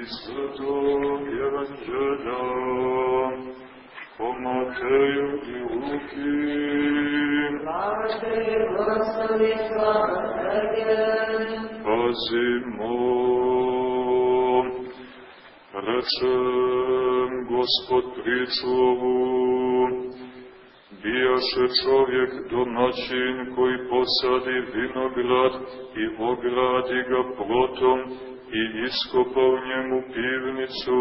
iz Svetog Evanđelja po Mateju i Luki. Slava tebi, Gospodi, slava tebi. Pazimo, rečem Gospod priču ovu, bijaše čovjek domaćin koji posadi vinograd i ogradi ga plotom i iskopa u njemu pivnicu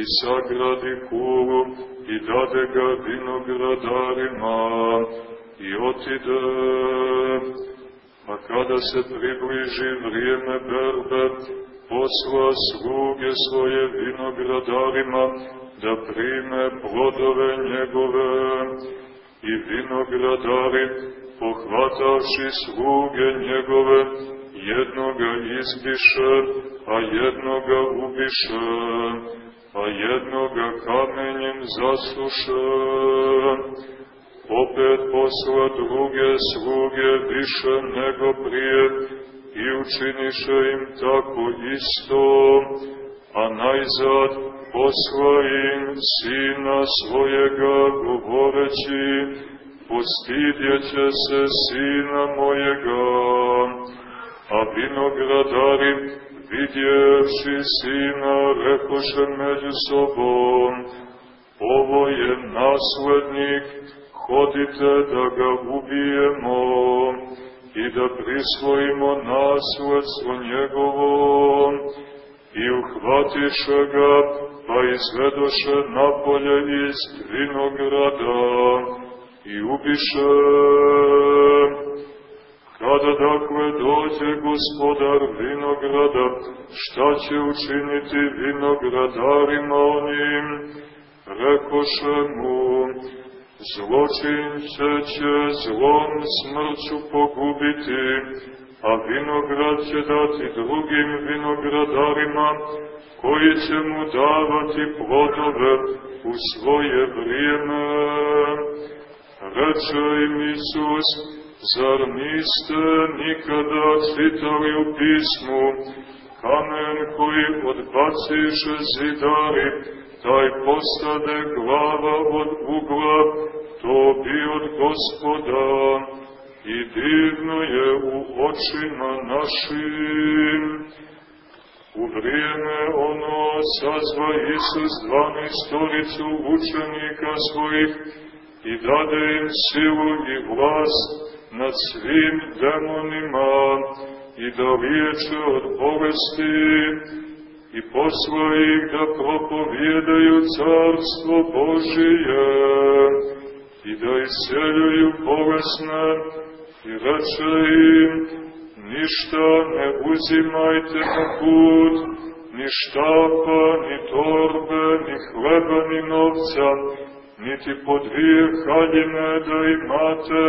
i sagradi kulu i dade ga vinogradarima i otide. A kada se približi vrijeme berbe, posla sluge svoje vinogradarima da prime plodove njegove i vinogradari, pohvatavši sluge njegove, jednoga izbiše, a jednoga ubiše, a jednoga kamenjem zasuše. Opet posla druge sluge više nego prije i učiniše im tako isto, a najzad posla im sina svojega govoreći, postidjeće se sina mojega, a vinogradari vidjevši sina rekoše među sobom, ovo je naslednik, hodite da ga ubijemo i da prisvojimo nasledstvo njegovo i uhvatiše ga, pa izvedoše napolje iz vinograda i ubiše. Kada dakle dođe gospodar vinograda, šta će učiniti vinogradarima onim? Rekoše mu, zločince će zlom smrću pogubiti, a vinograd će dati drugim vinogradarima, koji će mu davati plodove u svoje vrijeme. Reče im Isus, zar niste nikada čitali u pismu, kamen koji odbaciše zidari, taj postade glava od ugla, to bi od gospoda, i divno je u očima našim. U vrijeme ono sazva Isus dvanestoricu učenika svojih i dade im silu i vlast nad svim demonima i da liječe od bolesti i posla ih da propovijedaju carstvo Božije i da iseljuju bolesne i reče im ništa ne uzimajte na put, ni štapa, ni torbe, ni hleba, ni novca, niti po dvije haljine da imate,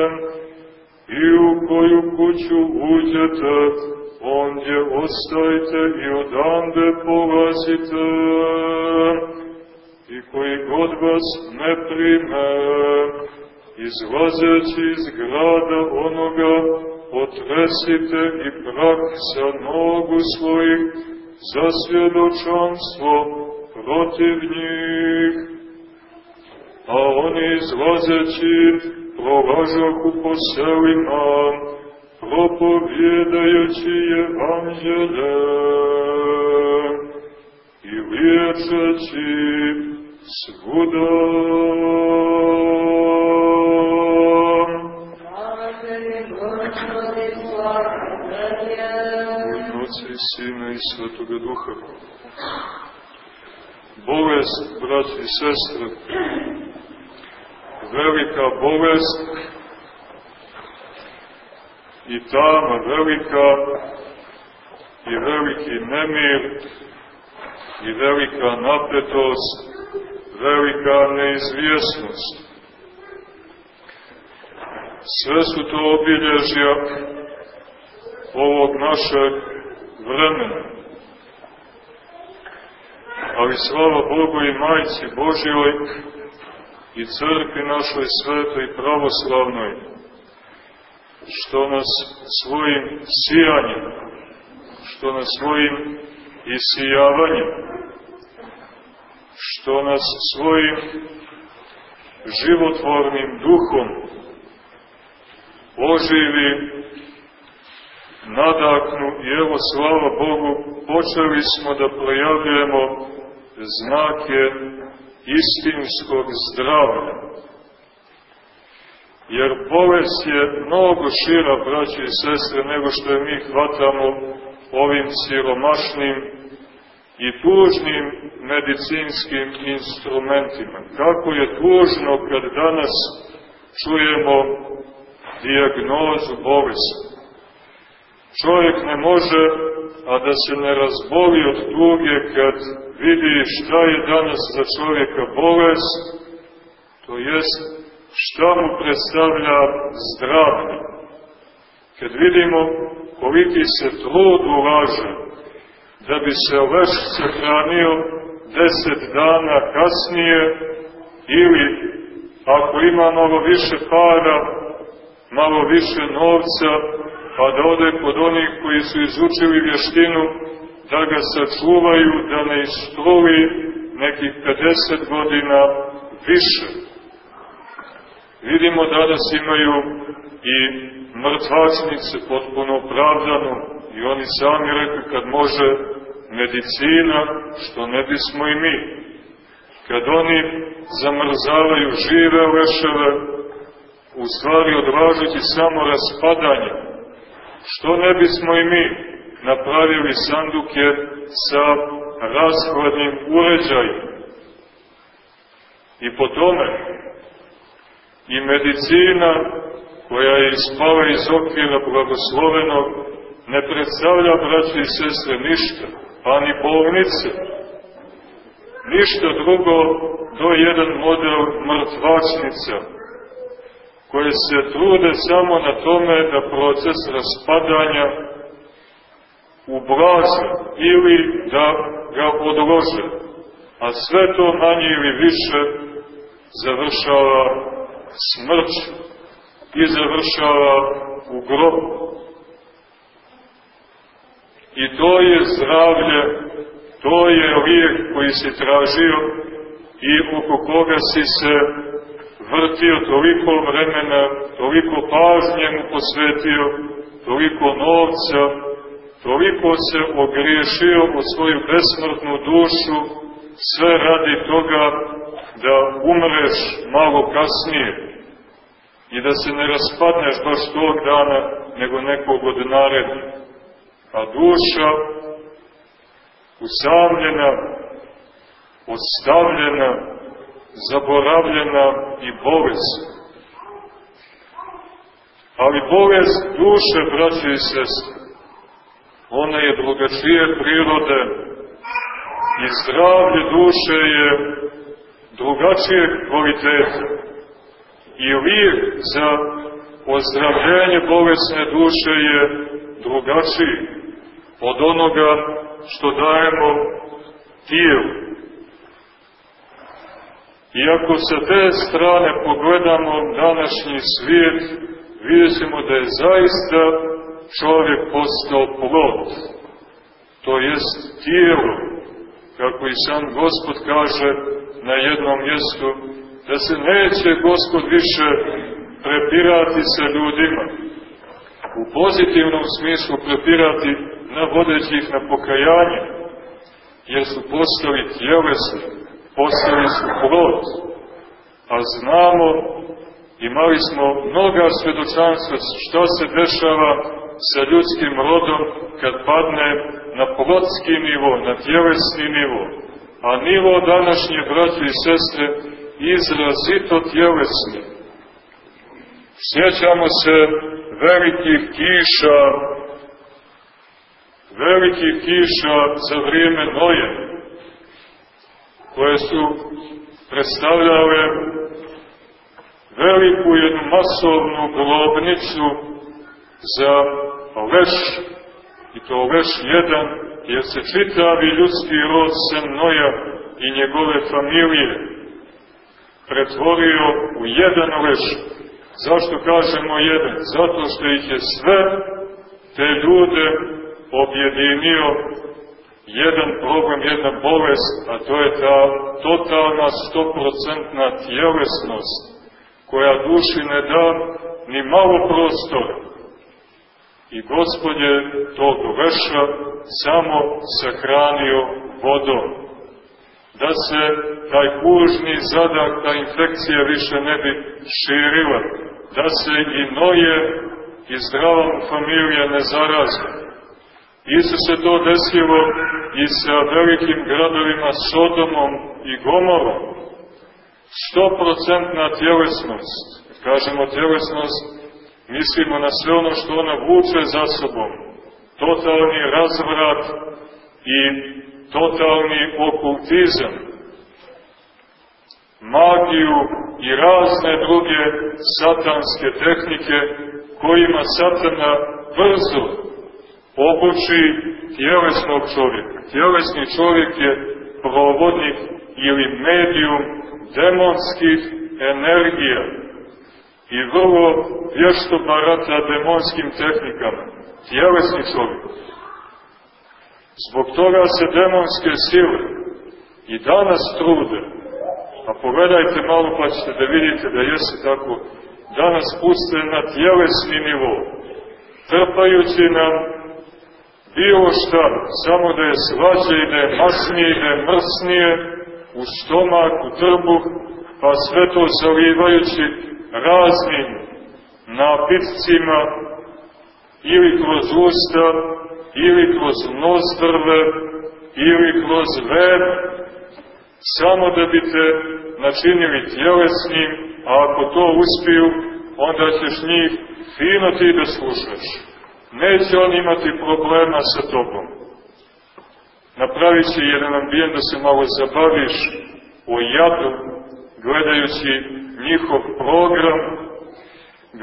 i u koju kuću uđete, ondje ostajte i odande polazite, i koji god vas ne prime, izlazeći iz grada onoga, potresite i prah sa nogu svojih za svjedočanstvo protiv njih. A oni izlazeći prolažahu po selima, propovjedajući evanđelje i liječeći svuda. U Otca i Sina i Svetoga Duha. Bolest, braći i sestre, velika bolest i tama velika i veliki nemir i velika napetost, velika neizvjesnost. Sve su to obilježja ovog našeg vremena. Ali slava Bogu i Majci Božjoj i crkvi našoj svetoj pravoslavnoj, što nas svojim sijanjem, što nas svojim i sijavanjem, što nas svojim životvornim duhom oživi, nadaknu i evo slava Bogu, počeli smo da projavljujemo znake istinskog zdravlja. Jer bolest je mnogo šira, braće i sestre, nego što je mi hvatamo ovim siromašnim i tužnim medicinskim instrumentima. Kako je tužno kad danas čujemo diagnozu bolesti. Čovjek ne može, a da se ne razboli od tuge kad vidi šta je danas za čovjeka bolest, to jest šta mu predstavlja zdravlje. Kad vidimo koliki se trud ulaže da bi se leš sahranio deset dana kasnije ili ako ima malo više para, malo više novca, pa da ode kod onih koji su izučili vještinu da ga sačuvaju, da ne istruli nekih 50 godina više. Vidimo danas imaju i mrtvačnice potpuno opravdano i oni sami rekli kad može medicina, što ne bismo i mi. Kad oni zamrzavaju žive leševe, u stvari odvažući samo raspadanje, što ne bismo i mi napravili sanduke sa rashladnim uređajem. I po tome i medicina koja je ispala iz okvira blagoslovenog ne predstavlja, braći i sestre, ništa, pa ni bolnice. Ništa drugo do jedan model mrtvačnica, koje se trude samo na tome da proces raspadanja ublaže ili da ga odlože, a sve to manje ili više završava smrću i završava u grobu. I to je zdravlje, to je lijek koji si tražio i oko koga si se vrtio toliko vremena, toliko pažnje mu posvetio, toliko novca, toliko se ogriješio u svoju besmrtnu dušu, sve radi toga da umreš malo kasnije i da se ne raspadneš baš tog dana, nego nekog od narednih. A duša usamljena, ostavljena, zaboravljena i bolest. Ali bolest duše, braće i sestre, ona je drugačije prirode i zdravlje duše je drugačije kvalitete. I lijek za ozdravljenje bolesne duše je drugačiji od onoga što dajemo tijelu. I ako sa te strane pogledamo današnji svijet, vidjet da je zaista čovjek postao plod, to jest tijelo, kako i sam Gospod kaže na jednom mjestu, da se neće Gospod više prepirati sa ljudima, u pozitivnom smislu prepirati navodeći ih na pokajanje, jer su postali tjelesni, postali su plod. A znamo, imali smo mnoga svedočanstva šta se dešava sa ljudskim rodom kad padne na plotski nivo, na tjelesni nivo. A nivo današnje, braće i sestre, izrazito tjelesni. Sjećamo se velikih kiša, velikih kiša za vrijeme Noje, koje su predstavljale veliku jednu masovnu grobnicu za leš, i to leš jedan, jer se čitavi ljudski rod sem Noja i njegove familije pretvorio u jedan leš. Zašto kažemo jedan? Zato što ih je sve te ljude objedinio jedan problem, jedna bolest, a to je ta totalna, stoprocentna tjelesnost, koja duši ne da ni malo prostora. I Gospod je tog veša samo sahranio vodom. Da se taj kužni zadak, ta infekcija više ne bi širila. Da se i noje i zdrava familija ne zaraze. Isto se to desilo i sa velikim gradovima Sodomom i Gomorom. Stoprocentna tjelesnost. Kažemo tjelesnost, mislimo na sve ono što ona vuče za sobom. Totalni razvrat i totalni okultizam. Magiju i razne druge satanske tehnike kojima satana brzo obuči tjelesnog čovjeka. Tjelesni čovjek je provodnik ili medijum demonskih energija i vrlo vješto barata demonskim tehnikama. Tjelesni čovjek. Zbog toga se demonske sile i danas trude, a pogledajte malo pa ćete da vidite da jeste tako, danas puste na tjelesni nivo, trpajući nam bilo šta, samo da je svađe i da je masnije i da je mrsnije u stomak, u trbuh, pa sve to zalivajući raznim napitcima ili kroz usta, ili kroz nozdrve, ili kroz ved, samo da bi te načinili tjelesnim, a ako to uspiju, onda ćeš njih fino ti da slušaš neće on imati problema sa tobom. Napravit će jedan ambijent da se malo zabaviš o jadu, gledajući njihov program,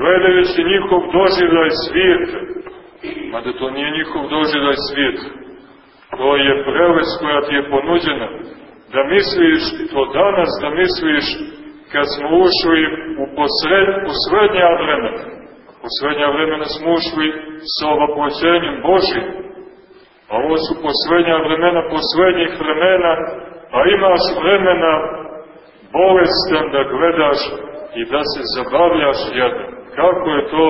gledajući njihov doživljaj svijeta, mada to nije njihov doživljaj svijeta, to je prelest koja ti je ponuđena, da misliš to danas, da misliš kad smo ušli u posred, poslednja vremena, poslednja vremena smo ušli sa ovapoćenjem Božim, a ovo su poslednja vremena poslednjih vremena, a imaš vremena bolestan da gledaš i da se zabavljaš jedan. Kako je to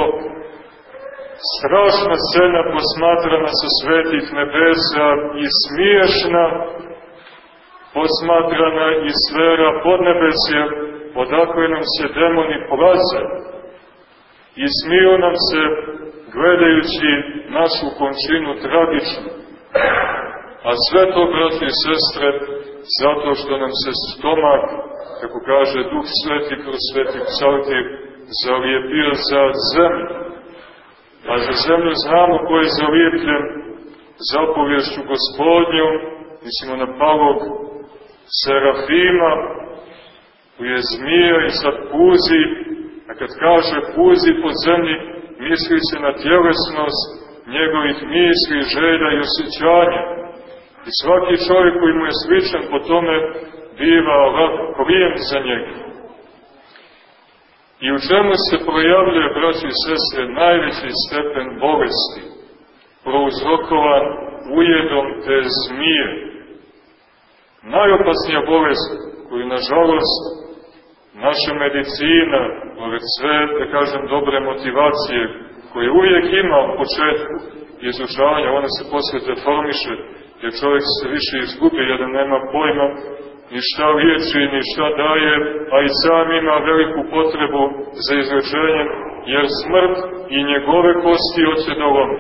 strašna scena posmatrana sa svetih nebesa i smiješna posmatrana iz sfera podnebesja, odakle nam se demoni plaze, i smiju nam se gledajući našu končinu tragičnu. A sve to, braći i sestre, zato što nam se stomak, kako kaže Duh Sveti kroz Sveti Psaltir, zalijepio za zemlju. A za zemlju znamo ko je zalijepljen zapovješću gospodnjom, mislimo na palog Serafima, koji je zmija i sad puzi A kad kaže puzi po zemlji, misli se na tjelesnost njegovih misli, želja i osjećanja. I svaki čovjek koji mu je sličan po tome biva ovako prijem za njega. I u čemu se projavljuje, braći i sestre, najveći stepen bolesti, prouzrokovan ujedom te zmije. Najopasnija bolest koju, nažalost, naša medicina, pored sve, da kažem, dobre motivacije, koje uvijek ima u početku izučavanja, ona se posle deformiše, jer čovjek se više izgubi, jer nema pojma ni šta liječi, ni šta daje, a i sam ima veliku potrebu za izlečenjem, jer smrt i njegove kosti oće da lomi.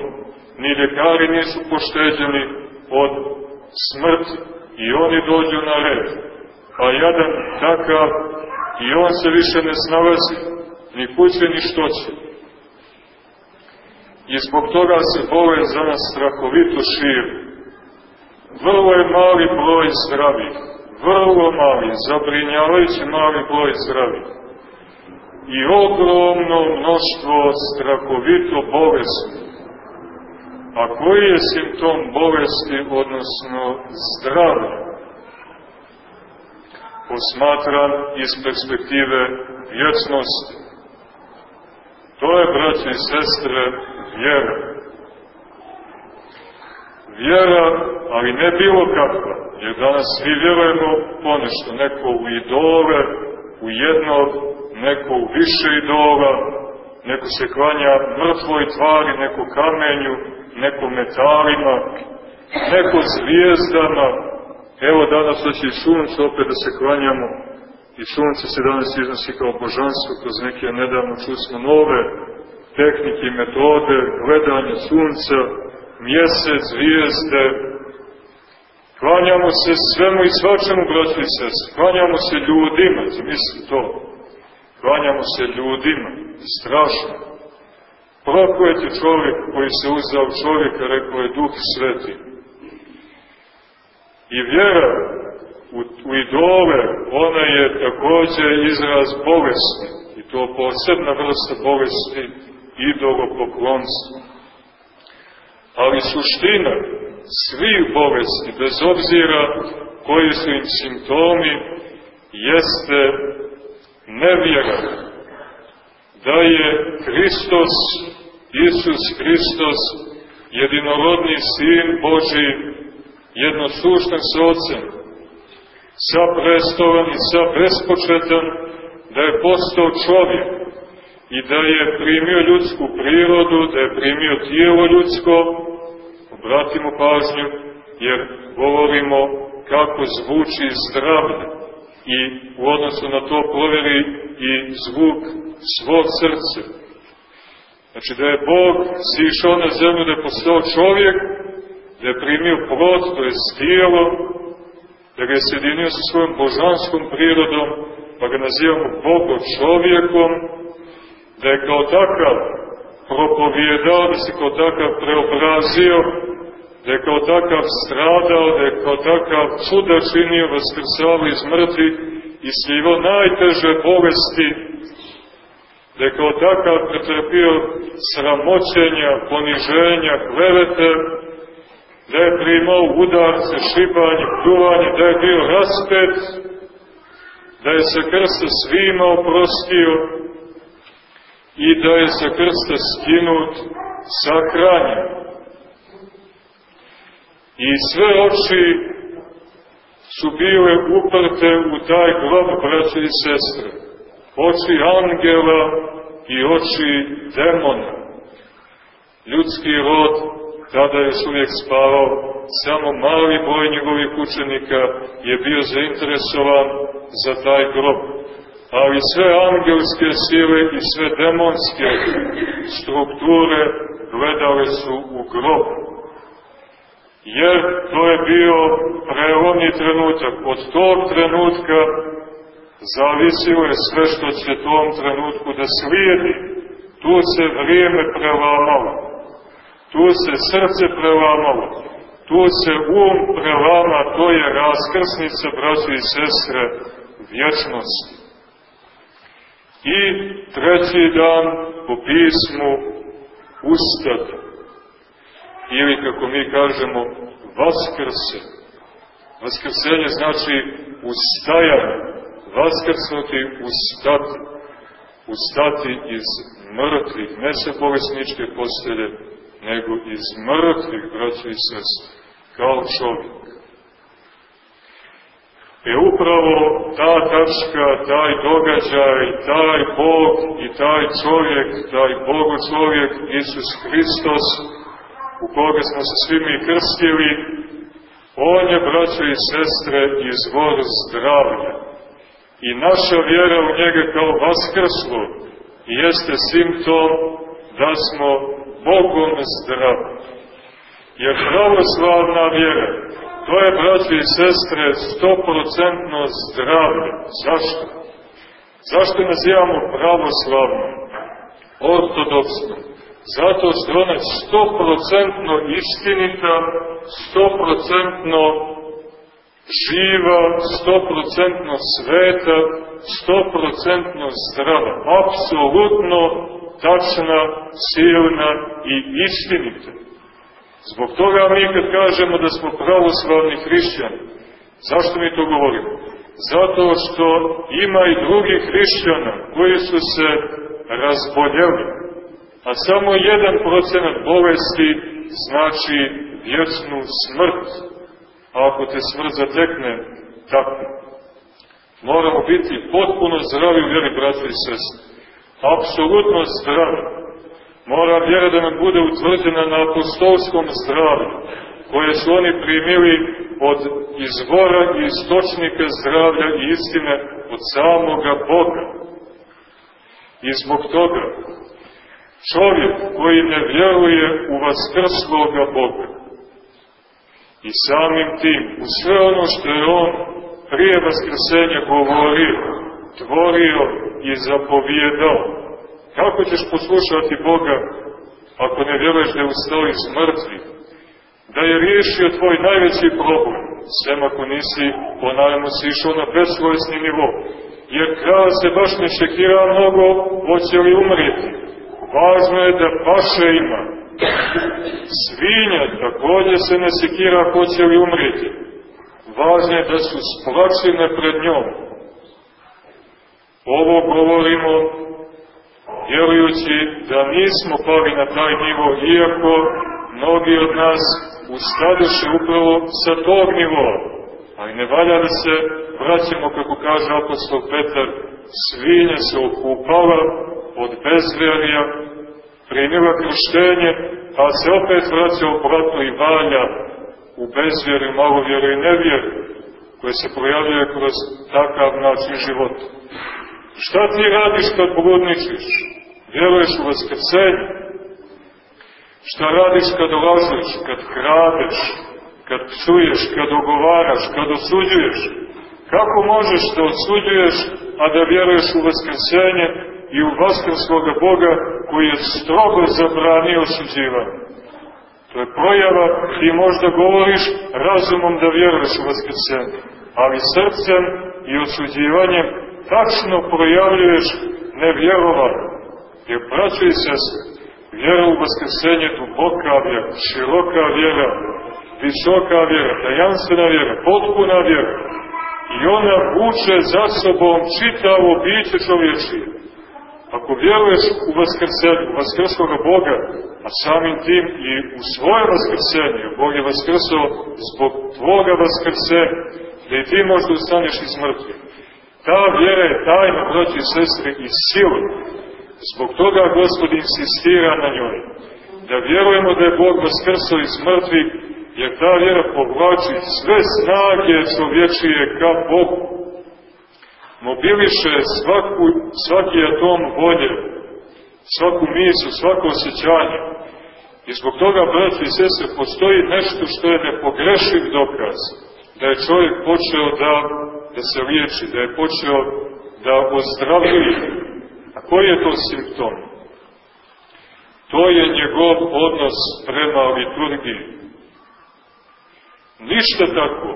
Ni ljekari nisu pošteđeni od smrti i oni dođu na red. Pa jedan takav I on se više ne snalazi, ni kuće, ni što će. I zbog toga se bolest za nas strahovito širi. Vrlo je mali broj zdravih, vrlo mali, zabrinjavajući mali broj zdravih. I ogromno mnoštvo strahovito bolesti. A koji je simptom bolesti, odnosno zdravlja? Posmatran iz perspektive vječnosti. To je, braće i sestre, vjera. Vjera ali ne bilo kakva, jer danas svi vjerujemo ponešto, neko u idole, u jednog, neko u više idola, neko se klanja mrtvoj tvari, neko kamenju, neko metalima, neko zvijezdama, evo danas hoće i sunce opet da se klanjamo, i sunce se danas iznosi kao božanstvo kroz neke nedavno čusmo nove tehnike i metode, gledanje sunca, mjesec, zvijezde, klanjamo se svemu i svačemu, braći i sest, klanjamo se ljudima, zamisli to, klanjamo se ljudima, strašno. Proklet je čovjek koji se uzao čovjeka, rekao je Duh Sveti. I vjera u, u idole, ona je takođe izraz bolesti, i to posebna vrsta bolesti, idolopoklonstva. Ali suština svih bolesti, bez obzira koji su im simptomi, jeste nevjera. Da je Hristos, Isus Hristos, jedinorodni Sin Boži, jednosuštan s Otcem, sa prestovan i sa bespočetan, da je postao čovjek i da je primio ljudsku prirodu, da je primio tijelo ljudsko, obratimo pažnju, jer govorimo kako zvuči zdravlje i u odnosu na to proveri i zvuk svog srca. Znači da je Bog sišao na zemlju, da je postao čovjek, da je primio plod, to je tijelo, da ga je sjedinio sa svojom božanskom prirodom, pa ga nazivamo Bogo čovjekom, da je kao takav propovjedao, da se kao takav preobrazio, da je kao takav stradao, da je kao takav čuda činio, vaskrsao iz mrtvi i slivo najteže bolesti, da je kao takav pretrpio sramoćenja, poniženja, klevete, da je primao udarce, šibanje, pljuvanje, da je bio raspet, da je sa krsta svima oprostio i da je sa krsta skinut sahranjen. I sve oči su bile uprte u taj grob, braće i sestre. Oči angela i oči demona. Ljudski rod tada je uvijek spavao, samo mali broj njegovih učenika je bio zainteresovan za taj grob. Ali sve angelske sile i sve demonske strukture gledale su u grob. Jer to je bio prelomni trenutak. Od tog trenutka zavisilo je sve što će tom trenutku da slijedi. Tu se vrijeme prelamalo. Tu se srce prelamalo. Tu se um prelama, to je raskrsnica, braći i sestre, vječnosti. I treći dan po pismu ustati. Ili, kako mi kažemo, vaskrse. Vaskrsenje znači ustajanje. Vaskrsnuti, ustati. Ustati iz mrtvih, ne sa bolesničke postelje, nego iz mrtvih, braća i sestre, kao čovjek. E upravo ta tačka, taj događaj, taj Bog i taj čovjek, taj Bogo čovjek, Isus Hristos, u koga smo se svi mi krstili, On je, braćo i sestre, izvor zdravlja. I naša vjera u njega kao vaskrslu jeste simptom da smo Bogom zdravi. Jer pravoslavna vjera, to je, braći i sestre, stoprocentno zdravlje. Zašto? Zašto nazivamo pravoslavno, ortodoksno? Zato što ona je stoprocentno istinita, stoprocentno živa, stoprocentno sveta, stoprocentno zdrava, apsolutno tačna, silna i istinita. Zbog toga mi kad kažemo da smo pravoslavni hrišćani, zašto mi to govorimo? Zato što ima i drugih hrišćana koji su se razboljeli, a samo jedan procenat bolesti znači vječnu smrt, a ako te smrt zatekne, tako. Moramo biti potpuno zdravi u vjeri, braći i sestri. Apsolutno zdravi. Mora vjera da nam bude utvrđena na apostolskom zdravlju, koje su oni primili od izvora i istočnika zdravlja i istine od samoga Boga. I zbog toga, čovjek koji ne vjeruje u vaskrsloga Boga i samim tim u sve ono što je on prije vaskrsenja govorio, tvorio i zapovjedao, kako ćeš poslušati Boga ako ne vjeruješ da je ustao iz mrtvih, da je riješio tvoj najveći problem, sem ako nisi, ponavljamo si išao na besvojsni nivo, jer kralj se baš ne šekira mnogo, hoće li umreti. Važno je da paše ima. Svinja takođe se ne sekira hoće li umreti. Važno je da su splačine pred njom. Ovo govorimo vjerujući da nismo pali na taj nivo, iako mnogi od nas ustadoše upravo sa tog nivoa. Ali ne valja da se vraćamo, kako kaže apostol Petar, svinja se okupala od bezverija, primila krštenje, a se opet vraća u bratu i valja u bezvjeru, malovjeru i nevjeru, koje se projavljuje kroz takav način života. Šta ti radiš kad bludničiš? Vjeruješ u vaskrsenje? Šta radiš kad lažeš, kad kradeš, kad psuješ, kad ogovaraš, kad osuđuješ? Kako možeš da osuđuješ, a da vjeruješ u vaskrsenje i u vaskrskoga Boga koji je strogo zabranio osuđivanje? To je projava, ti možda govoriš razumom da vjeruješ u vaskrsenje, ali srcem i osuđivanjem tačno projavljuješ nevjerovanje. Jer, braćo i sestre, vjera u vaskrsenje duboka vjera, široka vjera, visoka vjera, tajanstvena vjera, potpuna vjera. I ona vuče za sobom čitavo biće čovječije. Ako vjeruješ u vaskrsenje, u vaskrskoga Boga, a samim tim i u svoje vaskrsenje, Bog je vaskrsao zbog tvoga vaskrsenja, da i ti možda ustaneš iz mrtvih. Ta vjera je tajna, braći i sestri, i sila. Zbog toga Gospod insistira na njoj. Da vjerujemo da je Bog vaskrsao iz mrtvih, jer ta vjera povlači sve snage čovječije ka Bogu. Mobiliše svaku, svaki atom volje, svaku misu, svako osjećanje. I zbog toga, braći i sestre, postoji nešto što je nepogrešiv dokaz da je čovjek počeo da, da se liječi, da je počeo da ozdravljuje. A koji je to simptom? To je njegov odnos prema liturgiji. Ništa tako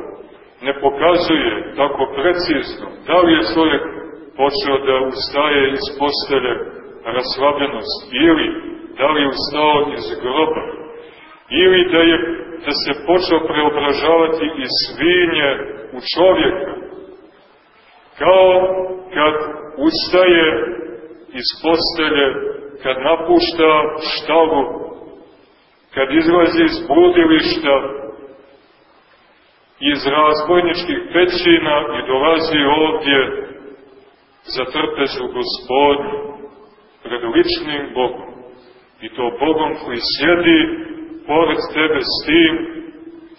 ne pokazuje tako precizno da li je čovjek počeo da ustaje iz postelje raslabljenost ili da li je ustao iz groba ili da je da se počeo preobražavati iz svinje u čovjeka kao kad ustaje iz postelje kad napušta štalu kad izlazi iz budilišta iz razbojničkih pećina i dolazi ovdje za trpezu gospodnju, pred ličnim Bogom. I to Bogom koji sjedi pored tebe s tim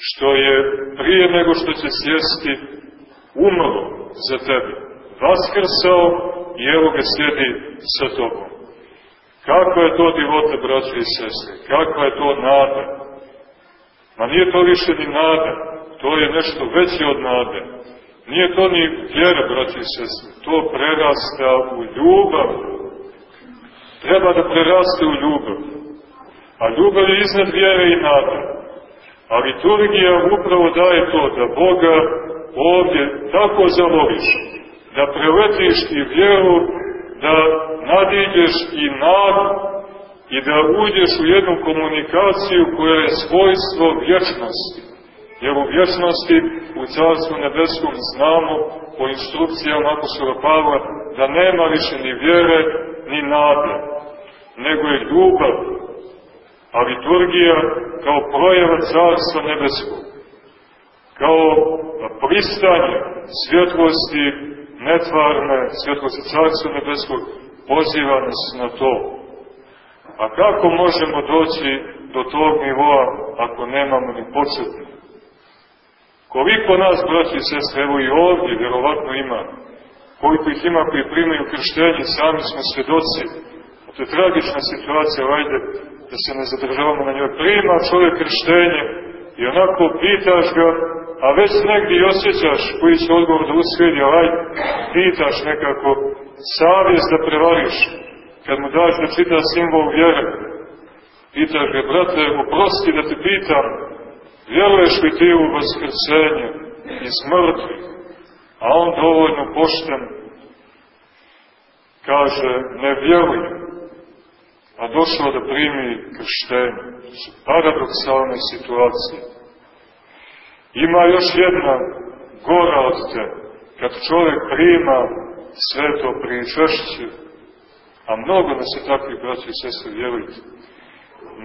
što je prije nego što će sjesti umro za tebe. Vaskrsao i evo ga sjedi sa tobom. Kakva je to divota, braće i sestre? Kakva je to nada? Ma nije to više ni nada, to je nešto veće od nade. Nije to ni vjera, braći i sestre, to prerasta u ljubav. Treba da preraste u ljubav. A ljubav je iznad vjere i nade. A liturgija upravo daje to, da Boga ovdje tako zavoliš, da preletiš i vjeru, da nadiđeš i nadu i da uđeš u jednu komunikaciju koja je svojstvo vječnosti Jer u vječnosti, u Carstvu nebeskom znamo po instrukcijama apostola Pavla da nema više ni vjere ni nade, nego je ljubav, a liturgija kao projeva Carstva nebeskog. kao pristanje svjetlosti netvarne, svjetlosti Carstva Nebeskog, poziva nas na to. A kako možemo doći do tog nivoa ako nemamo ni početni? Koliko nas, braći i sestre, evo i ovdje, vjerovatno ima, koliko ih ima koji primaju krštenje, sami smo svedoci, to je tragična situacija, ajde da se ne zadržavamo na njoj. Prima čovjek krštenje i onako pitaš ga, a već negdje osjećaš koji će odgovor da usledi, aj, pitaš nekako savjest da prevariš, kad mu daš da čita simbol vjere, pitaš ga, brate, oprosti da te pitam, vjeruješ li ti u vaskrcenje i smrti? A on dovoljno pošten kaže, ne vjerujem, a došao da primi krštenje. To su paradoksalne situacije. Ima još jedna gora od te, kad čovjek prima sveto pričešće, a mnogo nas je takvih, braći i sestre, vjerujte,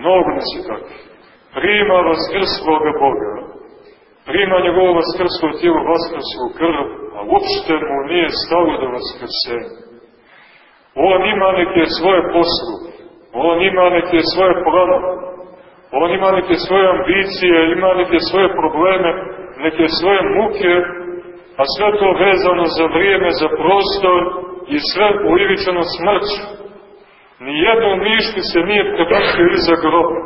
mnogo nas je takvih, prima vaskrskoga Boga, prima njegovo vaskrsko tijelo, vaskrsko krv, a uopšte mu nije stalo do vaskrsenja. On ima neke svoje posluge, on ima neke svoje planove, on ima neke svoje ambicije, ima neke svoje probleme, neke svoje muke, a sve to vezano za vrijeme, za prostor i sve ulivičano smrću. Nijedno mišlju se nije prebačio iza groba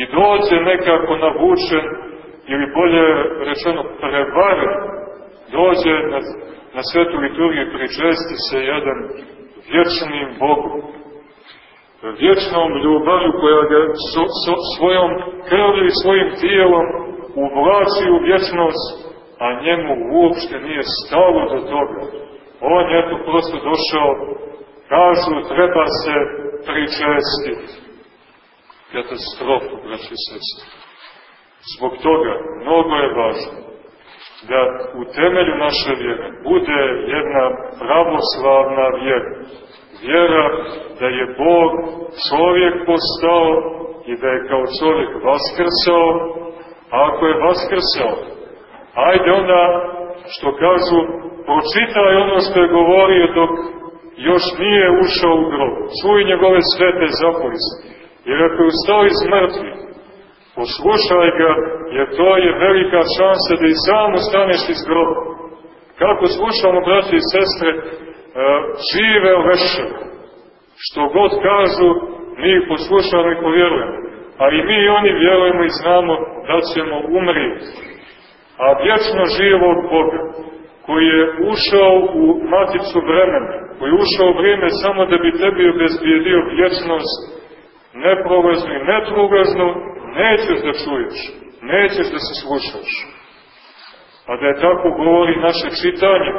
i dođe nekako navučen ili bolje rečeno prevaren, dođe na, na svetu liturgiju i pričesti se jedan vječnim Bogom, vječnom ljubavlju koja ga so, so, svojom krvlju i svojim tijelom uvlači u vječnost, a njemu uopšte nije stalo do toga. On je tu prosto došao, kažu, treba se pričestiti. Katastrofu, braći sestri. Zbog toga, mnogo je važno da u temelju naše vjere bude jedna pravoslavna vjera. Vjera da je Bog čovjek postao i da je kao čovjek vaskrsao, a ako je vaskrsao, ajde onda, što kažu, pročitaj ono što je govorio dok još nije ušao u grob. Čuj njegove svete zapovesti. Jer ako je ustao iz mrtvih, poslušaj ga, jer to je velika šansa da i sam ustaneš iz groba. Kako slušamo, braći i sestre, žive veše, što god kažu, mi ih poslušamo i povjerujemo. A i mi i oni vjerujemo i znamo da ćemo umrijeti. A vječno živog Boga, koji je ušao u maticu vremena, koji je ušao u vrijeme samo da bi tebi obezbijedio vječnost, neprolaznu i netrugažnu, nećeš da čuješ, nećeš da se slušaš. A da je tako govori naše čitanje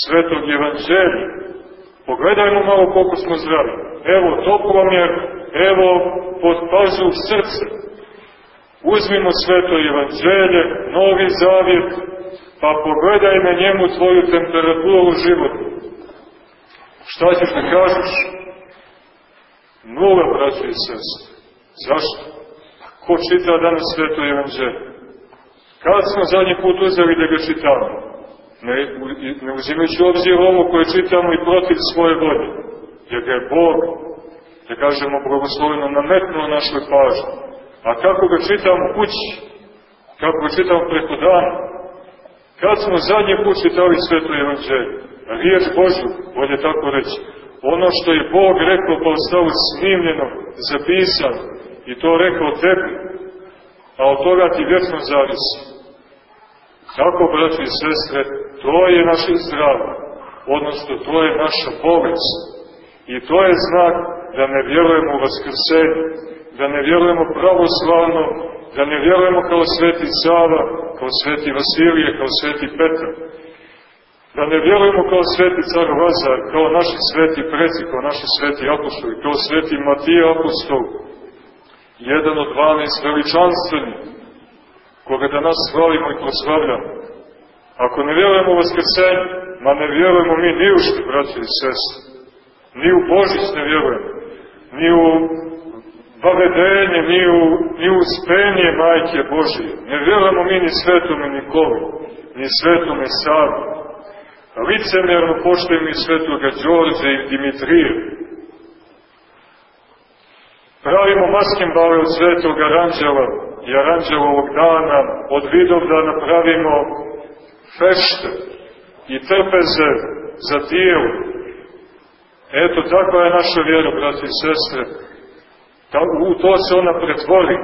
Svetog Evanđelja. Pogledajmo malo koliko smo zdravi. Evo toplomjer, evo pod pazu srce. Uzmimo Sveto Evanđelje, Novi Zavjet, pa pogledaj na njemu tvoju temperaturu u životu. Šta ćeš da kažeš? Nula, braćo i sestre. Zašto? Ko čita danas sveto evanđelje? Kad smo zadnji put uzeli da ga čitamo? Ne, ne uzimajući obzir ovo koje čitamo i protiv svoje volje. Jer ga je Bog, da kažemo blagosloveno, nametnuo našoj pažnji. A kako ga čitamo kući? Kako ga čitamo preko dana? Kad smo zadnji put čitali sveto evanđelje? Riječ Božu, bolje tako reći. Ono što je Bog rekao pa ostalo snimljeno, zapisano, i to rekao tebi, a od toga ti vječno zavisi. Tako, braći i sestre, to je naše zdravo, odnosno to je naša bolest. I to je znak da ne vjerujemo u vaskrsenje, da ne vjerujemo pravoslavno, da ne vjerujemo kao sveti Sava, kao sveti Vasilije, kao sveti Petar, da ne vjerujemo kao sveti car Vazar, kao naši sveti preci, kao naši sveti apostoli, kao sveti Matija apostol, jedan od 12 veličanstvenih, koga danas slavimo i proslavljamo. Ako ne vjerujemo u Vaskrsenje, ma ne vjerujemo mi ni u što, braći i sestri, ni u Božić ne vjerujemo, ni u bavedenje, ni u, ni u spenje Majke Božije. Ne vjerujemo mi ni svetome Nikoli, ni svetome Savu. Licemerno poštojimo i svetoga Đorđe i Dimitrije. Pravimo maskembale od svetog aranđela i aranđelovog dana, od vidovdana pravimo fešte i trpeze za tijelo. Eto, takva je naša vjera, brati i sestre. U to se ona pretvori,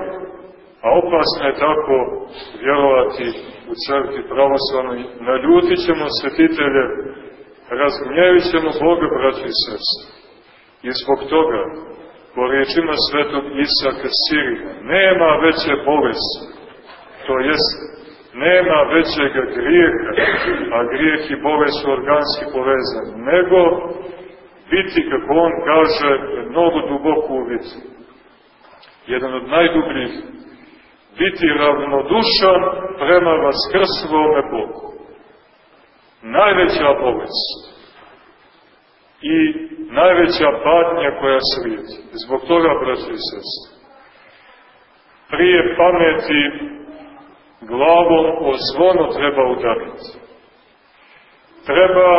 a opasno je tako vjerovati u crkvi pravoslavnoj. Naljutit ćemo svetitelje, razgnjevit ćemo Boga, brati i sestre. I zbog toga, po riječima svetog Isaka Sirija, nema veće bolesti, to jest nema većeg grijeha, a grijeh i bolest su organski povezani, nego biti, kako on kaže, mnogo duboko uvid. Jedan od najdubljih, biti ravnodušan prema vaskrslome Bogu. Najveća bolest i najveća patnja koja svijeti. Zbog toga, braći i sestri, prije pameti glavom o zvono treba udariti. Treba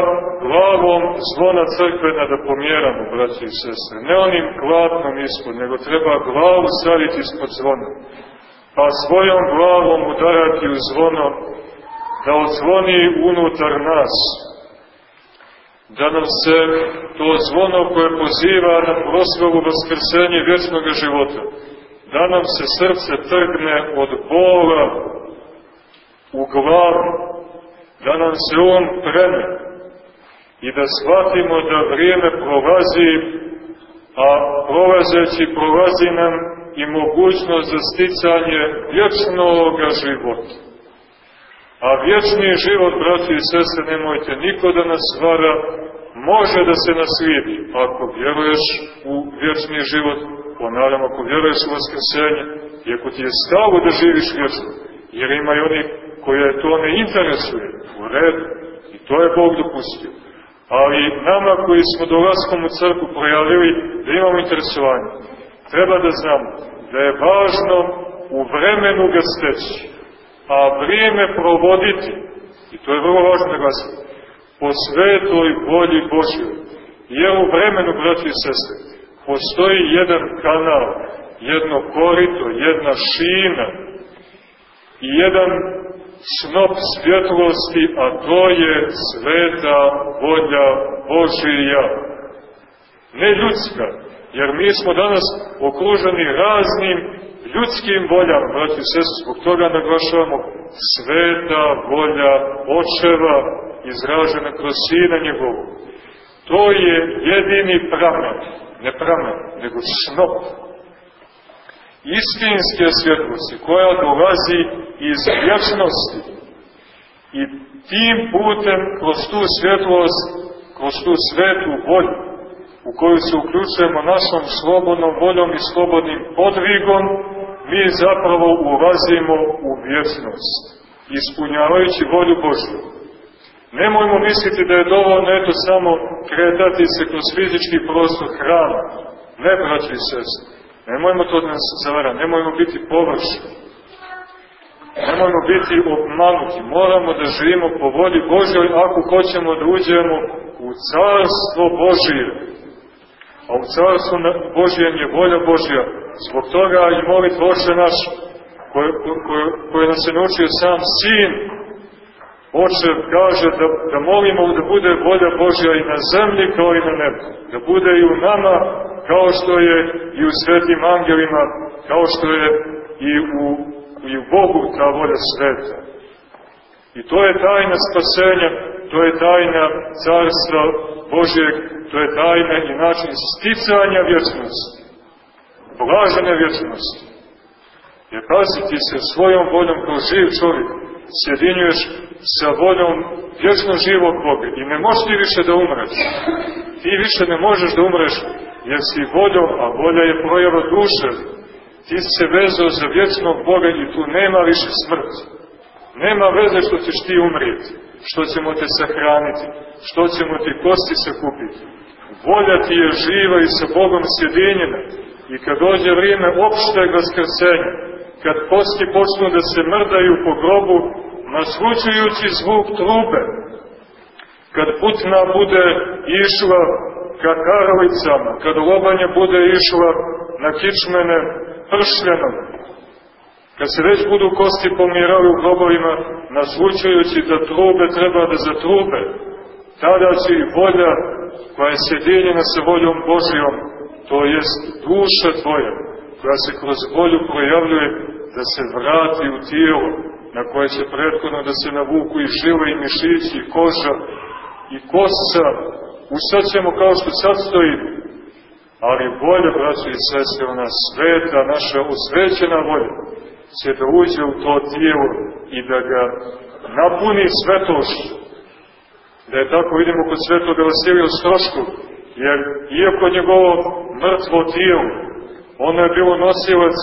glavom zvona crkvena da pomjeramo, braći i sestre. Ne onim klatnom ispod, nego treba glavu staviti ispod zvona. Pa svojom glavom udarati u zvono, da odzvoni unutar nas. Da nam se to zvono koje poziva na proslavu vaskrsenje vječnog života, da nam se srce trgne od bola u glavu, da nam se on preme i da shvatimo da vrijeme prolazi, a prolazeći prolazi nam i mogućnost za sticanje vječnog života. A vječni život, braći i sese, nemojte niko da nas vara, može da se naslijedi. Ako vjeruješ u vječni život, ponavljam, ako vjeruješ u vaskrsenje, i ako ti je stavo da živiš vječno, jer ima i oni koje to ne interesuje, u redu, i to je Bog dopustio. Ali nama koji smo dolaskom u crku projavili da imamo interesovanje, treba da znamo da je važno u vremenu ga steći, a vrijeme provoditi, i to je vrlo važno da glasiti, po svetoj volji Božjoj. Jer u vremenu, braći i sestre, postoji jedan kanal, jedno korito, jedna šina i jedan snop svjetlosti, a to je sveta volja Božija. Ne ljudska, jer mi smo danas okruženi raznim ljudskim voljama, braći i sestri, zbog toga naglašavamo sveta volja očeva izražena kroz sina njegovu. To je jedini pramen, ne pramen, nego snop istinske svjetlosti koja dolazi iz vječnosti i tim putem kroz tu svjetlost, kroz tu svetu volju u koju se uključujemo našom slobodnom voljom i slobodnim podvigom, mi zapravo ulazimo u vječnost, ispunjavajući volju Božju. Nemojmo misliti da je dovoljno eto samo kretati se kroz fizički prostor hrana. Ne, braći i sestri. Nemojmo to da nas zavara, nemojmo biti površni. Nemojmo biti obmanuti, moramo da živimo po volji Božoj ako hoćemo da uđemo u carstvo Božije. A u carstvu Božijem je volja Božja. Zbog toga i molit Oče naš, koje nas je naučio sam Sin, Oče kaže da, da molimo da bude volja Božja i na zemlji kao i na nebu. Da bude i u nama kao što je i u svetim angelima, kao što je i u, i u Bogu ta volja sveta. I to je tajna spasenja, to je tajna carstva Božjeg, to je tajna i način sticanja vječnosti, blažene vječnosti. Jer pazi, ti se svojom voljom kao živ čovjek sjedinjuješ sa voljom vječno živog Boga i ne možeš ti više da umreš. Ti više ne možeš da umreš jer si voljom, a volja je projava duše. Ti si se vezao za vječnog Boga i tu nema više smrti. Nema veze što ćeš ti umrijeti, što ćemo te sahraniti, što ćemo ti kosti sakupiti. Volja ti je živa i sa Bogom sjedinjena. I kad dođe vrijeme opšteg vaskrsenja, kad kosti počnu da se mrdaju po grobu, naslučujući zvuk trube, kad putna bude išla ka karavicama, kad lobanje bude išla na kičmene pršljenom, kad se već budu kosti pomirali u grobovima, naslučujući da trube treba da zatrube, tada će i volja koja je sjedinjena sa voljom Božijom, to jest duša tvoja, koja se kroz volju projavljuje da se vrati u tijelo, na koje će prethodno da se navuku i žile i mišići i koža i kosa, ustaćemo kao što sad stoji, ali volja, braćo i sestre, ona sveta, naša osvećena volja, će da uđe u to tijelo i da ga napuni svetošću. Da je tako vidimo kod svetoga Vasilija Ostrošku, jer iako njegovo mrtvo tijelo, ono je bilo nosilac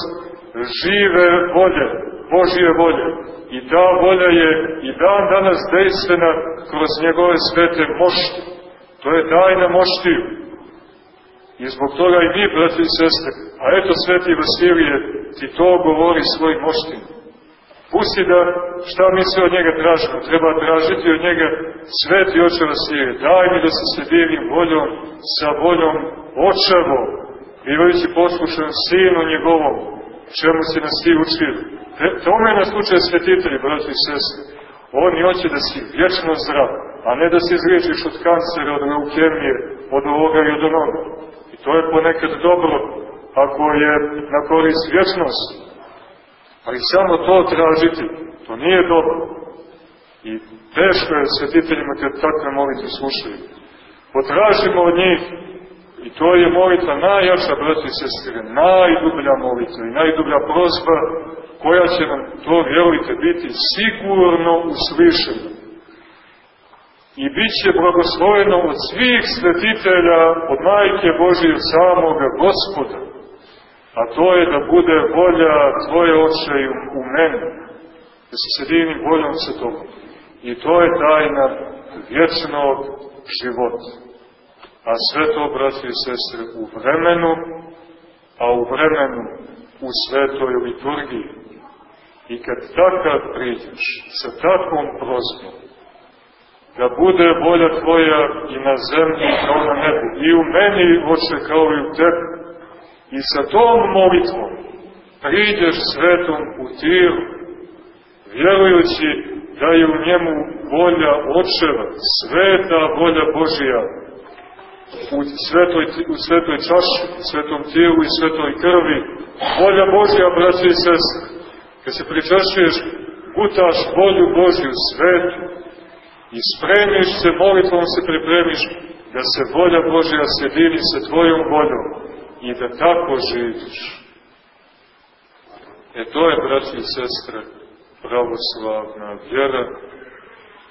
žive volje, Božije volje. I ta volja je i dan danas dejstvena kroz njegove svete mošti. To je tajna moštiju. I zbog toga i mi, brati i sestre, a eto sveti Vasilije, ti to govori svojim moštima. Pusti da šta mi sve od njega tražimo. Treba tražiti od njega sveti oče Vasilije. Daj mi da se sedinim voljom, sa voljom očevom, bivajući poslušan sinu njegovom, čemu si nas ti učio. Tome nas uče svetitelji, brati i sestre. Oni hoće da si vječno zdrav, a ne da se izliječiš od kancera, od leukemije, od ovoga i od onoga. I to je ponekad dobro, ako je na korist vječnost. Ali samo to tražiti, to nije dobro. I teško je svetiteljima kad takve molitve slušaju. Potražimo od njih, i to je molitva najjača, brati i sestre, najdublja molitva i najdublja prozba, koja će nam, to vjerujte, biti sigurno uslišena. I bit će blagosloveno od svih svetitelja, od majke Božije, samoga gospoda a to je da bude volja Tvoje oče u meni, da se sedinim voljom sa Tobom. I to je tajna vječnog života. A sve to, braći i sestre, u vremenu, a u vremenu u svetoj liturgiji. I kad takav priđeš, sa takvom prozbom, da bude volja Tvoja i na zemlji kao na nebu, i u meni, oče, kao i u tebi, I sa tom molitvom priđeš svetom u tijelu, vjerujući da je u njemu volja očeva, sveta volja Božija, u svetoj, u svetoj čaši, u svetom tijelu i svetoj krvi, volja Božja, braći i sestre, kad se pričašuješ, gutaš volju Božju svetu i spremiš se, molitvom se pripremiš, da se volja Božja sjedini sa tvojom voljom, i da tako živiš. E to je, braći i sestre, pravoslavna vjera,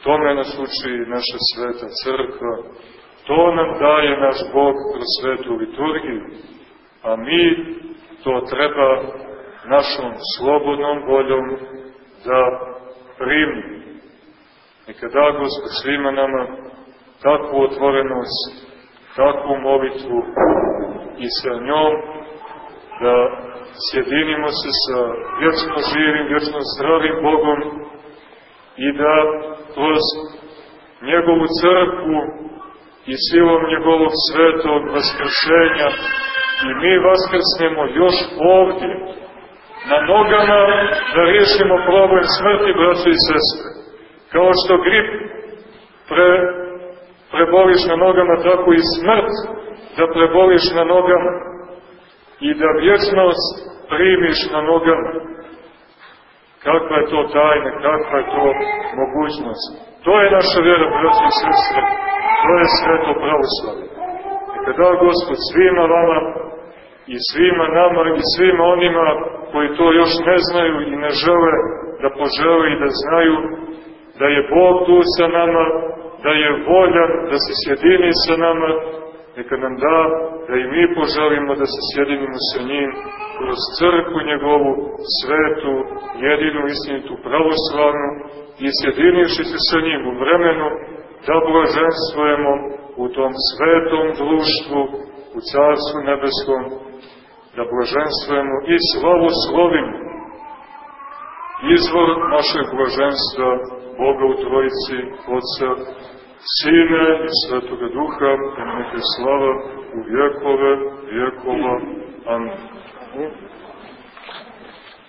tome nas uči naša sveta crkva, to nam daje naš Bog kroz svetu liturgiju, a mi to treba našom slobodnom voljom da primimo. Neka da Gospod svima nama takvu otvorenost, takvu molitvu, i sa njom da sjedinimo se sa vječno živim, vječno zdravim Bogom i da kroz njegovu crkvu i silom njegovog svetog vaskršenja i mi vaskrsnemo još ovdje na nogama da riješimo problem smrti, braće i sestre. Kao što grip pre, preboliš na nogama, tako i smrt da preboliš na nogama i da vječnost primiš na nogama. Kakva je to tajna, kakva je to mogućnost. To je naša vjera, braći i sestre, to je sveto pravoslavlje. Neka da Gospod svima vama i svima nama i svima onima koji to još ne znaju i ne žele da požele i da znaju da je Bog tu sa nama, da je voljan da se sjedini sa nama, neka nam da da i mi poželimo da se sjedinimo sa njim kroz crkvu njegovu, svetu, jedinu, istinitu, pravoslavnu i sjedinivši se sa njim u vremenu da blaženstvujemo u tom svetom društvu, u Carstvu nebeskom, da blaženstvujemo i slavoslovimo izvor našeg blaženstva, Boga u Trojici, Otca, Sine i Svetoga Duha, i neke slava u vjekove, vjekova. Amin.